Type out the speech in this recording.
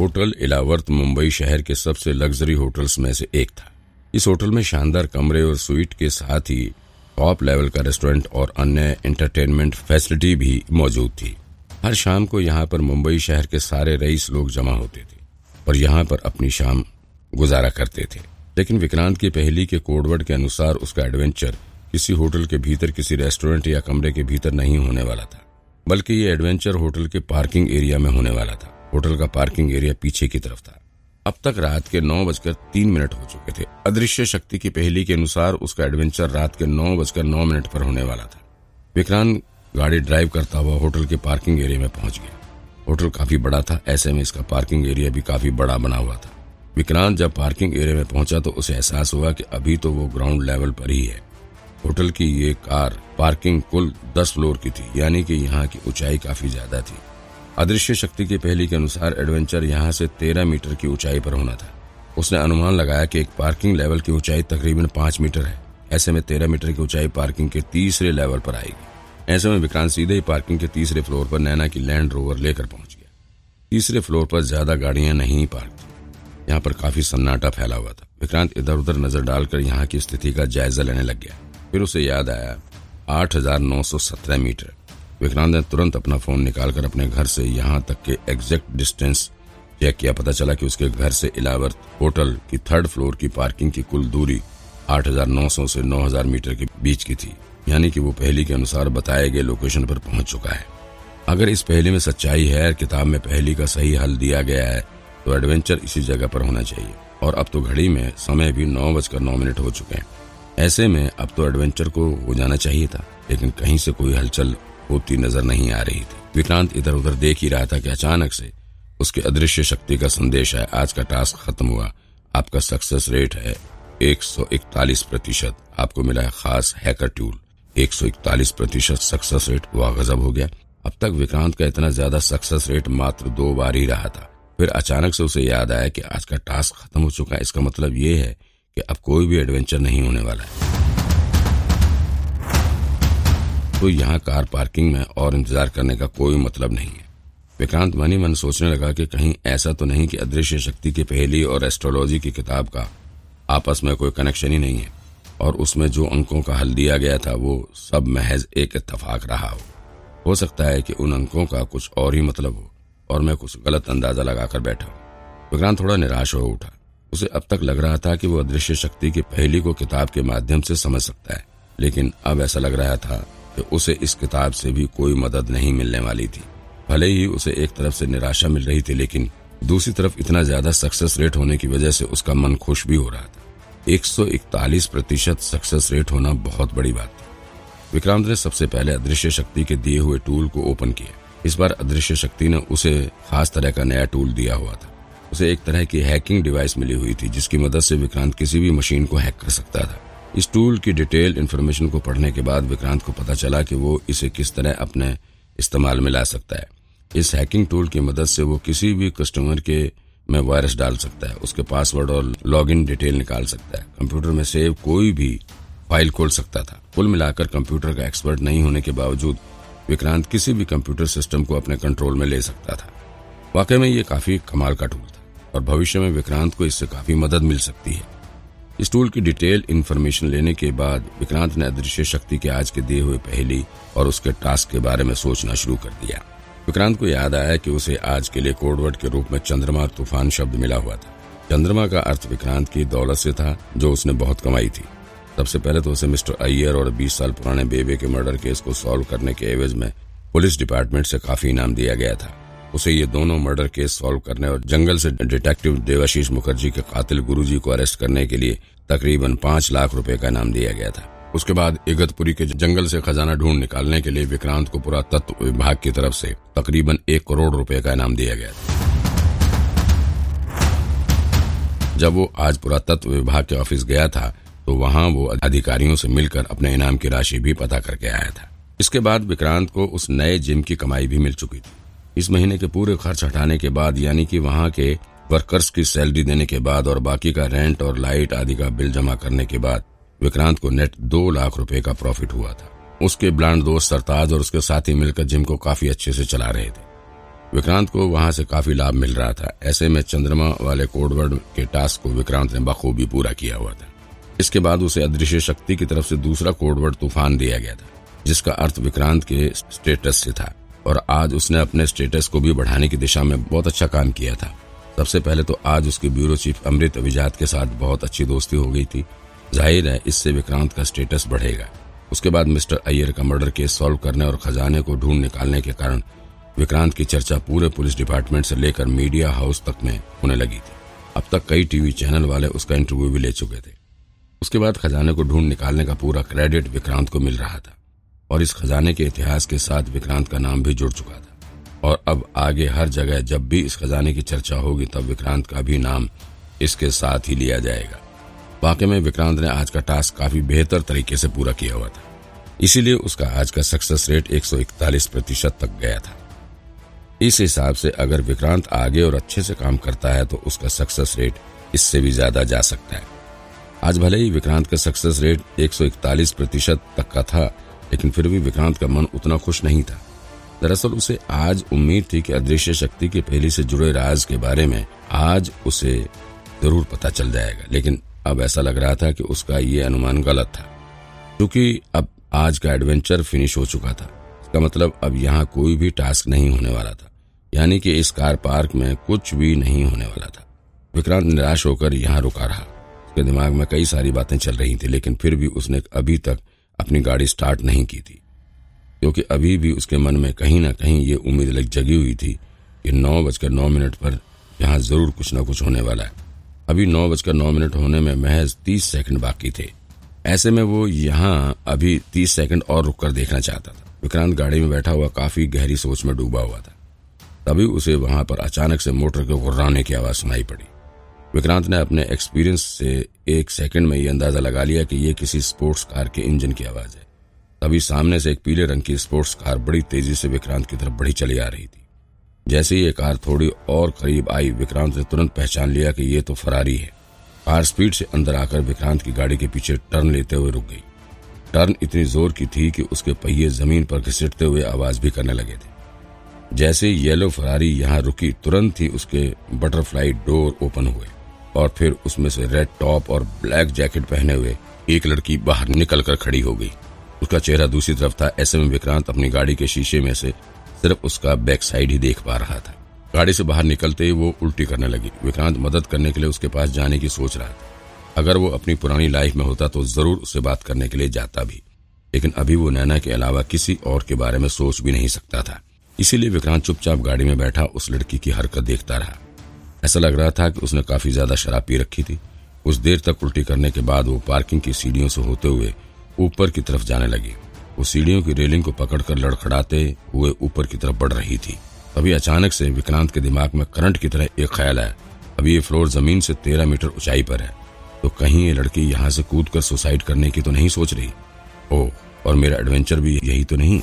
Hotel Ilavart, Mumbai शहर के सबसे लग्जरी होटल्स में से एक था। इस होटल में शानदार कमरे और स्वीट के साथ ही टॉप लेवल का रेस्टोरेंट और अन्य एंटरटेनमेंट फैसिलिटी भी मौजूद थी। हर शाम को यहाँ पर मुंबई शहर के सारे रईस लोग जमा होते थे और यहाँ पर अपनी शाम गुजारा करते थे। लेकिन विक्रांत की पहली के कोडवर्ड के अनुसार उसका एडवेंचर किसी होटल के भीतर किसी रेस्टोरेंट या कमरे के भीतर नहीं होने वाला था, बल्कि ये एडवेंचर होटल के पार्किंग एरिया में होने वाला था। होटल का पार्किंग एरिया पीछे की तरफ़ था। अब तक रात के नौ बजकर तीन मिनट हो चुके थे। अदृश्य शक्ति की पहली के अनुसार उसका एडवेंचर रात के नौ बजकर नौ मिनट पर होने वाला था। विक्रांत गाड़ी ड्राइव करता हुआ होटल के पार्किंग एरिया में पहुँच गया। होटल काफ़ी बड़ा था, ऐसे में इसका पार्किंग एरिया भी काफ़ी बड़ा बना हुआ था। विक्रांत जब पार्किंग एरिया में पहुँचा तो उसे एहसास हुआ कि अभी तो वो ग्राउंड लेवल पर ही है। होटल की ये कार पार्किंग कुल दस फ्लोर की थी, यानी कि यहाँ की ऊंचाई काफ़ी ज़्यादा थी। अदृश्य शक्ति की पहली के अनुसार एडवेंचर यहाँ से तेरह मीटर की ऊंचाई पर होना था। उसने अनुमान लगाया कि एक पार्किंग लेवल की ऊंचाई तकरीबन पाँच मीटर है। ऐसे में तेरह मीटर की ऊंचाई पार्किंग के तीसरे लेवल पर आएगी। ऐसे में विक्रांत सीधे ही पार्किंग के तीसरे फ्लोर पर नैना की लैंड रोवर लेकर पहुँच गया। तीसरे फ्लोर पर ज़्यादा गाड़ियाँ नहीं पार्क थी। यहाँ पर काफ़ी सन्नाटा फैला हुआ था। विक्रांत इधर उधर नज़र डालकर यहाँ की स्थिति का जायजा लेने लग गया। फिर उसे याद आया, आठ हज़ार नौ सौ सत्रह मीटर। विक्रांत ने तुरंत अपना फ़ोन निकालकर अपने घर से यहाँ तक के एग्जैक्ट डिस्टेंस चेक किया। पता चला कि उसके घर से इलावर होटल की थर्ड फ्लोर की पार्किंग की कुल दूरी 8,900 से 9,000 मीटर के बीच की थी। यानी कि वो पहली के अनुसार बताए गए लोकेशन पर पहुँच चुका है। अगर इस पहली में सच्चाई है किताब में पहली का सही हल दिया गया है तो एडवेंचर इसी जगह पर होना चाहिए। और अब तो घड़ी में समय भी नौ बजकर नौ मिनट हो चुके हैं। ऐसे में अब तो एडवेंचर को हो जाना चाहिए था लेकिन कहीं से कोई हलचल होती नज़र नहीं आ रही थी। विक्रांत इधर उधर देख ही रहा था कि अचानक से उसके अदृश्य शक्ति का संदेश है आज का टास्क खत्म हुआ। आपका सक्सेस रेट है 141 प्रतिशत। आपको मिला है खास हैकर टूल। 141 प्रतिशत सक्सेस रेट। वह, गजब हो गया। अब तक विक्रांत का इतना ज़्यादा सक्सेस रेट मात्र दो बार ही रहा था। फिर अचानक से उसे याद आया कि आज का टास्क खत्म हो चुका है। इसका मतलब ये है कि अब कोई भी एडवेंचर नहीं होने वाला है। तो यहाँ कार पार्किंग में और इंतज़ार करने का कोई मतलब नहीं है। विक्रांत मनी मन सोचने लगा कि कहीं ऐसा तो नहीं कि अदृश्य शक्ति की पहली और एस्ट्रोलॉजी की किताब का आपस में कोई कनेक्शन ही नहीं है और उसमें जो अंकों का हल दिया गया था वो सब महज एक इतफाक रहा हो। हो सकता है कि उन अंकों का कुछ और ही मतलब हो और मैं कुछ गलत अंदाज़ा लगाकर बैठा विक्रांत थोड़ा निराश हो उठा। उसे अब तक लग रहा था कि वो अदृश्य शक्ति की पहली को किताब के माध्यम से समझ सकता है, लेकिन अब ऐसा लग रहा था कि उसे इस किताब से भी कोई मदद नहीं मिलने वाली थी। भले ही उसे एक तरफ़ से निराशा मिल रही थी, लेकिन दूसरी तरफ़ इतना ज़्यादा सक्सेस रेट होने की वजह से उसका मन खुश भी हो रहा था। 141 प्रतिशत सक्सेस रेट होना बहुत बड़ी बात थी। विक्रांत ने सबसे पहले अदृश्य शक्ति के दिए हुए टूल को ओपन किया। इस बार अदृश्य शक्ति ने उसे खास तरह का नया टूल दिया हुआ था। उसे एक तरह की हैकिंग डिवाइस मिली हुई थी, जिसकी मदद से विक्रांत किसी भी मशीन को हैक कर सकता था। इस टूल की डिटेल इन्फॉर्मेशन को पढ़ने के बाद विक्रांत को पता चला कि वो इसे किस तरह अपने इस्तेमाल में ला सकता है। इस हैकिंग टूल की मदद से वो किसी भी कस्टमर के में वायरस डाल सकता है, उसके पासवर्ड और लॉगिन डिटेल निकाल सकता है। कंप्यूटर में सेव कोई भी फ़ाइल खोल सकता था। कुल मिलाकर कंप्यूटर का एक्सपर्ट नहीं होने के बावजूद विक्रांत किसी भी कंप्यूटर सिस्टम को अपने कंट्रोल में ले सकता था। वाकई में ये काफ़ी कमाल का टूल था और भविष्य में विक्रांत को इससे काफ़ी मदद मिल सकती है। इस टूल की डिटेल इन्फॉर्मेशन लेने के बाद विक्रांत ने अदृश्य शक्ति के आज के दिए हुए पहली और उसके टास्क के बारे में सोचना शुरू कर दिया। विक्रांत को याद आया कि उसे आज के लिए कोडवर्ड के रूप में चंद्रमा तूफ़ान शब्द मिला हुआ था। चंद्रमा का अर्थ विक्रांत की दौलत से था, जो उसने बहुत कमाई थी। सबसे पहले तो उसे मिस्टर अय्यर और 20 साल पुराने बेबे के मर्डर केस को सॉल्व करने के एवज में पुलिस डिपार्टमेंट से काफ़ी इनाम दिया गया था। उसे ये दोनों मर्डर केस सॉल्व करने और जंगल से डिटेक्टिव देवाशीष मुखर्जी के कातिल गुरुजी को अरेस्ट करने के लिए तकरीबन पाँच लाख रुपए का इनाम दिया गया था। उसके बाद इगतपुरी के जंगल से खजाना ढूंढ निकालने के लिए विक्रांत को पुरातत्व विभाग की तरफ़ से तकरीबन एक करोड़ रुपए का इनाम दिया गया था। जब वो आज पुरातत्व विभाग के ऑफ़िस गया था तो वहाँ वो अधिकारियों से मिलकर अपने इनाम की राशि भी पता करके आया था। इसके बाद विक्रांत को उस नए जिम की कमाई भी मिल चुकी थी। इस महीने के पूरे खर्च हटाने के बाद, यानी कि वहाँ के वर्कर्स की सैलरी देने के बाद और बाकी का रेंट और लाइट आदि का बिल जमा करने के बाद, विक्रांत को नेट दो लाख रुपए का प्रॉफिट हुआ था। उसके ब्लांड दोस्त सरताज और उसके साथी मिलकर जिम को काफ़ी अच्छे से चला रहे थे। विक्रांत को वहाँ से काफ़ी लाभ मिल रहा था। ऐसे में चंद्रमा वाले कोडवर्ड के टास्क को विक्रांत ने बखूबी पूरा किया हुआ था। इसके बाद उसे अदृश्य शक्ति की तरफ़ से दूसरा कोडवर्ड तूफ़ान दिया गया था, जिसका अर्थ विक्रांत के स्टेटस से था। और आज उसने अपने स्टेटस को भी बढ़ाने की दिशा में बहुत अच्छा काम किया था। सबसे पहले तो आज उसके ब्यूरो चीफ अमृत अभिजात के साथ बहुत अच्छी दोस्ती हो गई थी। ज़ाहिर है, इससे विक्रांत का स्टेटस बढ़ेगा। उसके बाद मिस्टर अय्यर का मर्डर केस सॉल्व करने और खजाने को ढूंढ निकालने के कारण विक्रांत की चर्चा पूरे पुलिस डिपार्टमेंट से लेकर मीडिया हाउस तक में होने लगी थी। अब तक कई टीवी चैनल वाले उसका इंटरव्यू भी ले चुके थे। उसके बाद खजाने को ढूंढ निकालने का पूरा क्रेडिट विक्रांत को मिल रहा था। और इस खजाने के इतिहास के साथ विक्रांत का नाम भी जुड़ चुका था। और अब आगे हर जगह जब भी इस खजाने की चर्चा होगी, तब विक्रांत का भी नाम इसके साथ ही लिया जाएगा। वाकई में विक्रांत ने आज का टास्क काफ़ी बेहतर तरीके से पूरा किया हुआ था। इसीलिए उसका आज का सक्सेस रेट 141 प्रतिशत तक गया था। इस हिसाब से अगर विक्रांत आगे और अच्छे से काम करता है तो उसका सक्सेस रेट इससे भी ज़्यादा जा सकता है। आज भले ही विक्रांत का सक्सेस रेट 141 प्रतिशत तक का था लेकिन फिर भी विक्रांत का मन उतना खुश नहीं था। दरअसल उसे आज उम्मीद थी कि अदृश्य शक्ति के पहले से जुड़े राज के बारे में आज उसे ज़रूर पता चल जाएगा, लेकिन अब ऐसा लग रहा था कि उसका ये अनुमान गलत था। क्योंकि अब आज का एडवेंचर फिनिश हो चुका था। इसका मतलब अब यहाँ कोई भी टास्क नहीं होने वाला था। यानी कि इस कार पार्क में कुछ भी नहीं होने वाला था। विक्रांत निराश होकर यहाँ रुका रहा। उसके दिमाग में कई सारी बातें चल रही थी, लेकिन फिर भी उसने अभी तक अपनी गाड़ी स्टार्ट नहीं की थी। क्योंकि अभी भी उसके मन में कहीं ना कहीं ये उम्मीद लग जगी हुई थी कि नौ बजकर नौ मिनट पर यहाँ ज़रूर कुछ न कुछ होने वाला है। अभी नौ बजकर नौ मिनट होने में महज तीस सेकंड बाकी थे। ऐसे में वो यहाँ अभी तीस सेकंड और रुककर देखना चाहता था। विक्रांत गाड़ी में बैठा हुआ काफ़ी गहरी सोच में डूबा हुआ था। तभी उसे वहाँ पर अचानक से मोटर के गुर्राने की आवाज़ सुनाई पड़ी। विक्रांत ने अपने एक्सपीरियंस से एक सेकंड में ये अंदाज़ा लगा लिया कि ये किसी स्पोर्ट्स कार के इंजन की आवाज़ है। तभी सामने से एक पीले रंग की स्पोर्ट्स कार बड़ी तेज़ी से विक्रांत की तरफ़ बढ़ी चली आ रही थी। जैसे ही ये कार थोड़ी और करीब आई, विक्रांत ने तुरंत पहचान लिया कि ये तो फरारी है। कार स्पीड से अंदर आकर विक्रांत की गाड़ी के पीछे टर्न लेते हुए रुक गई। टर्न इतनी ज़ोर की थी कि उसके पहिए ज़मीन पर घिसटते हुए आवाज़ भी करने लगे थे। जैसे येलो फरारी यहाँ रुकी, तुरंत ही उसके बटरफ्लाई डोर ओपन हुए। और फिर उसमें से रेड टॉप और ब्लैक जैकेट पहने हुए एक लड़की बाहर निकल कर खड़ी हो गई। उसका चेहरा दूसरी तरफ़ था। ऐसे में विक्रांत अपनी गाड़ी के शीशे में से सिर्फ़ उसका बैक साइड ही देख पा रहा था। गाड़ी से बाहर निकलते ही वो उल्टी करने लगी। विक्रांत मदद करने के लिए उसके पास जाने की सोच रहा था। अगर वो अपनी पुरानी लाइफ में होता तो ज़रूर उससे बात करने के लिए जाता भी। लेकिन अभी वो नैना के अलावा किसी और के बारे में सोच भी नहीं सकता था। इसीलिए विक्रांत चुपचाप गाड़ी में बैठा उस लड़की की हरकत देखता रहा। ऐसा लग रहा था कि उसने काफ़ी ज़्यादा शराब पी रखी थी। कुछ देर तक उल्टी करने के बाद वो पार्किंग की सीढ़ियों से होते हुए ऊपर की तरफ़ जाने लगी। वो सीढ़ियों की रेलिंग को पकड़कर लड़खड़ाते हुए ऊपर की तरफ़ बढ़ रही थी। तभी अचानक से विक्रांत के दिमाग में करंट की तरह एक ख्याल आया। अभी ये फ्लोर ज़मीन से तेरह मीटर ऊंचाई पर है। तो कहीं ये लड़की यहाँ से कूद कर सुसाइड करने की तो नहीं सोच रही? ओ और मेरा एडवेंचर भी यही तो नहीं?